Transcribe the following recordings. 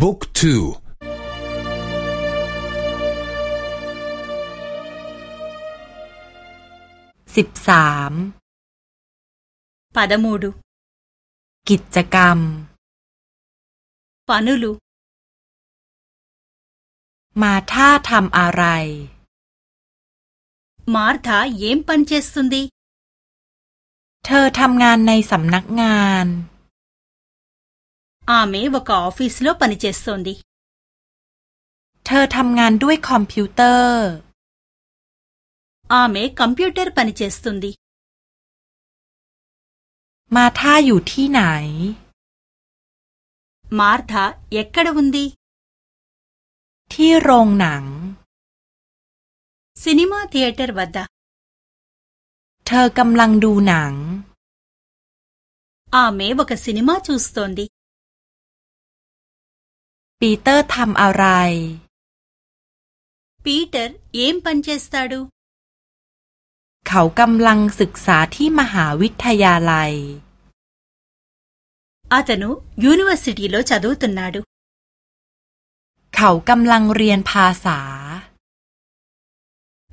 บุ๊กทูสิบสามปาดมูดูกิจกรรมปานุลูมาท่าทำอะไร มาร์ธาเยมปันเจสุนดี เธอทำงานในสำนักงานอาเมె ఒక ఆఫీసులో ప న ిนేจส త ోนดีเธอทำงานด้วยคอมพิวเตอร์ อาเมคอมพิวเตอร์ปนิเชสตุนดีมาธาอยู่ที่ไหน มาร์ธาเอกกระวุนดี ที่โรงหนังซีนิมาเทเตอร์วัดดาเธอกำลังดูหนังอาเมวกับซีนิมาจูสตุนดีปีเตอร์ทำอะไร ปีเตอร์เย้มปันเจสตาดู เขากำลังศึกษาที่มหาวิทยาลัยอาตนุยูนิเวอร์ซิตี้โลชัดูตุนนาดูเขากำลังเรียนภาษา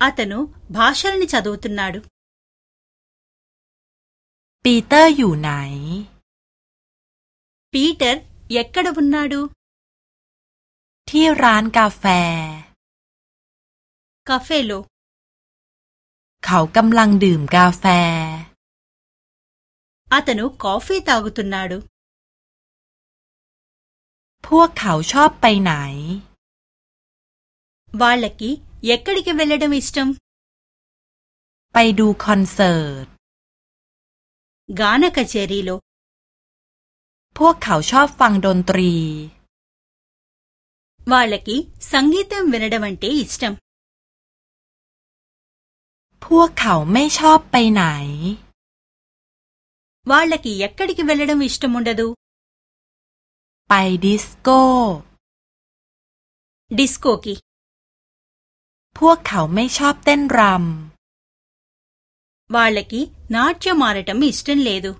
อาตนุภาษาลนิชาดูตุนนาดูปีเตอร์อยู่ไหน ปีเตอร์ยักกระบุนนาดูที่ร้านกาแฟกาเฟโล เขากำลังดื่มกาแฟอาตนุกาแฟตากุตุนาดูพวกเขาชอบไปไหน วาลกีเยกดิกเวลดมิสตัมไปดูคอนเสิร์ต กานาคาเชรีโล พวกเขาชอบฟังดนตรี వాళ్ళకి సంగీతం వినడం అంటే ఇష్టం พวกเขาไม่ชอบไปไหน వాళ్ళకి ఎక్కడికి వెళ్ళడం ఇష్టముండదు ไปดิสโก้ డిస్కోకి พวกเขาไม่ชอบเต้นรำ వాళ్ళకి నాట్యమాడటం ఇష్టం లేదు